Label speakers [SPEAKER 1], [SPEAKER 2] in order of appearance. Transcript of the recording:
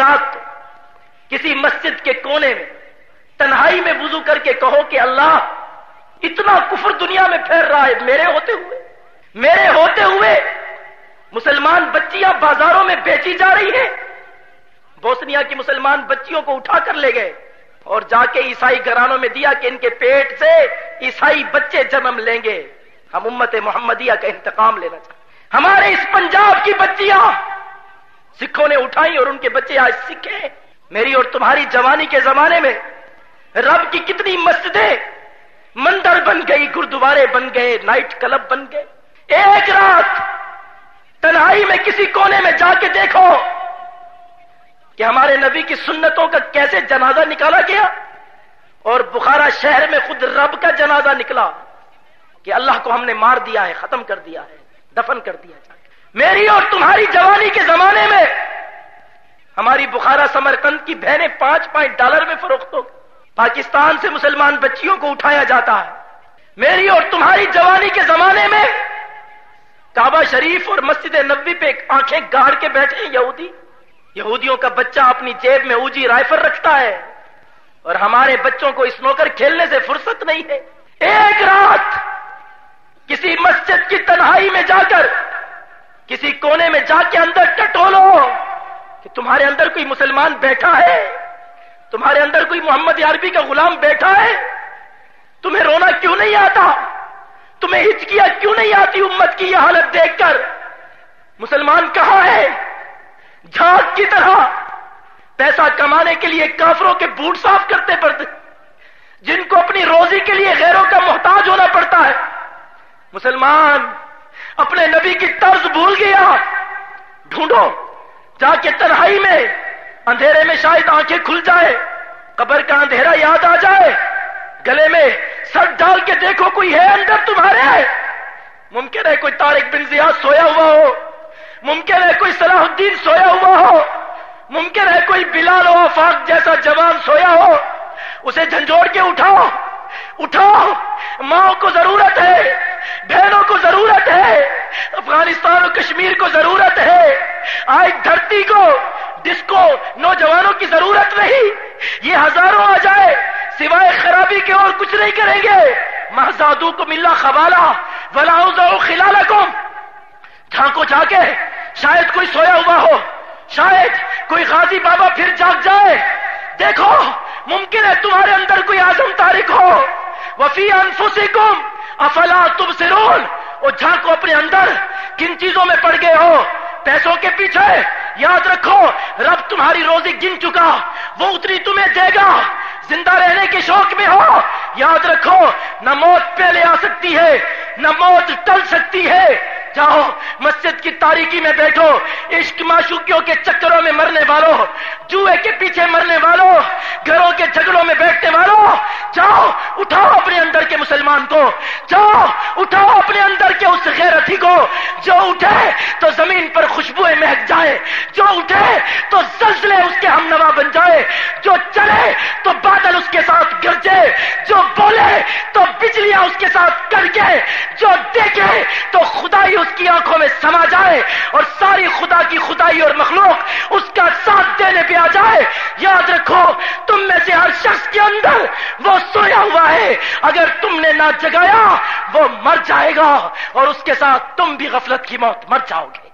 [SPEAKER 1] رات کسی مسجد کے کونے میں تنہائی میں وضو کر کے کہو کہ اللہ، اتنا کفر دنیا میں پھیل رہا ہے، میرے ہوتے ہوئے، میرے ہوتے ہوئے مسلمان بچیاں بازاروں میں بیچی جا رہی ہیں۔ بوسنیا کی مسلمان بچیوں کو اٹھا کر لے گئے اور جا کے عیسائی گھرانوں میں دیا کہ ان کے پیٹ سے عیسائی بچے جنم لیں گے۔ ہم امت محمدیہ کا انتقام لینا چاہتے ہمارے اس پنجاب کی بچیاں سکھوں نے اٹھائی اور ان کے بچے آج سکھے میری اور تمہاری جوانی کے زمانے میں رب کی کتنی مسجدیں مندر بن گئی، گردوارے بن گئے، نائٹ کلب بن گئے۔ ایک رات تنہائی میں کسی کونے میں جا کے دیکھو کہ ہمارے نبی کی سنتوں کا کیسے جنازہ نکالا گیا اور بخارا شہر میں خود رب کا جنازہ نکلا کہ اللہ کو ہم نے مار دیا ہے، ختم کر دیا ہے، دفن کر دیا جائے۔ میری اور تمہاری جوانی کے زمانے میں ہماری بخارا سمرکند کی بہنیں پانچ پانچ ڈالر میں فروخت ہو۔ پاکستان سے مسلمان بچیوں کو اٹھایا جاتا ہے۔ میری اور تمہاری جوانی کے زمانے میں کعبہ شریف اور مسجد نبی پہ آنکھیں گاڑ کے بیٹھے یہودی۔ یہودیوں کا بچہ اپنی جیب میں اوجی رائفل رکھتا ہے اور ہمارے بچوں کو اسنوکر کھیلنے سے فرصت نہیں ہے۔ ایک رات کسی مسجد کی تنہائی میں جا کر کسی کونے میں جا کے اندر ٹٹولو کہ تمہارے اندر کوئی مسلمان بیٹھا ہے، تمہارے اندر کوئی محمد عربی کا غلام بیٹھا ہے۔ تمہیں رونا کیوں نہیں آتا؟ تمہیں ہچکیاں کیوں نہیں آتی امت کی یہ حالت دیکھ کر؟ مسلمان کہاں ہے؟ جھاگ کی طرح۔ پیسہ کمانے کے لیے کافروں کے بوٹ صاف کرتے پڑتے۔ جن کو اپنی روزی کے لیے غیروں کا محتاج ہونا پڑتا ہے۔ مسلمان اپنے نبی کی طرز بھول گیا۔ ڈھونڈو، جا کے تنہائی میں، اندھیرے میں شاید آنکھیں کھل جائے قبر کا اندھیرا یاد آ جائے۔ گلے میں سر ڈال کے دیکھو، کوئی ہے اندر تمہارے؟ ممکن ہے کوئی طارق بن زیاد سویا ہوا ہو۔ ممکن ہے کوئی صلاح الدین سویا ہوا ہو۔ ممکن ہے کوئی بلال و آفاق جیسا جوان سویا ہو۔ اسے جھنجھوڑ کے اٹھاؤ۔ اٹھاؤ، ماں کو ضرورت ہے بہنوں کو ضرورت ہے افغانستان اور کشمیر کو ضرورت ہے۔ آج دھرتی کو، جس کو نوجوانوں کی ضرورت نہیں، یہ ہزاروں آ جائے، سوائے خرابی کے اور کچھ نہیں کریں گے۔ محزادو کو ملا خبالا ولاؤ خلال کو جھانکو جا کے شاید کوئی سویا ہوا ہو، شاید کوئی غازی بابا پھر جاگ جائے۔ دیکھو، ممکن ہے تمہارے اندر کوئی آزم تاریخ ہو۔ وفی انفسکم، افلا تم اور جھانکو اپنے اندر کن چیزوں میں پڑ گئے ہو؟ پیسوں کے پیچھے؟ یاد رکھو، رب تمہاری روزی گن چکا، وہ اتنی تمہیں دے گا۔ زندہ رہنے کے شوق میں ہو۔ یاد رکھو، نہ موت پہلے آ سکتی ہے، نہ موت ٹل سکتی ہے۔ جاؤ، مسجد کی تاریکی میں بیٹھو، عشق معشوقیوں کے چکروں میں مرنے والوں جوئے کے پیچھے مرنے والوں گھروں کے جھگڑوں میں بیٹھنے والوں اٹھاؤ اپنے اندر کے مسلمان کو۔ جاؤ، اٹھاؤ اپنے اندر کے اس غیرتی کو۔ جو اٹھے تو زمین پر خوشبوئیں مہک جائے۔ جو اٹھے تو زلزلے اس کے ہم نوا بن جائے۔ جو چلے تو بادل اس کے ساتھ گرجے۔ جو بولے بجلیاں اس کے ساتھ کر کے جو دیکھے تو خدائی اس کی آنکھوں میں سما جائے اور ساری خدا کی خدائی اور مخلوق اس کا ساتھ دینے پہ آ جائے۔ یاد رکھو، تم میں سے ہر شخص کے اندر وہ سویا ہوا ہے۔ اگر تم نے نہ جگایا، وہ مر جائے گا اور اس کے ساتھ تم بھی غفلت کی موت مر جاؤ گے۔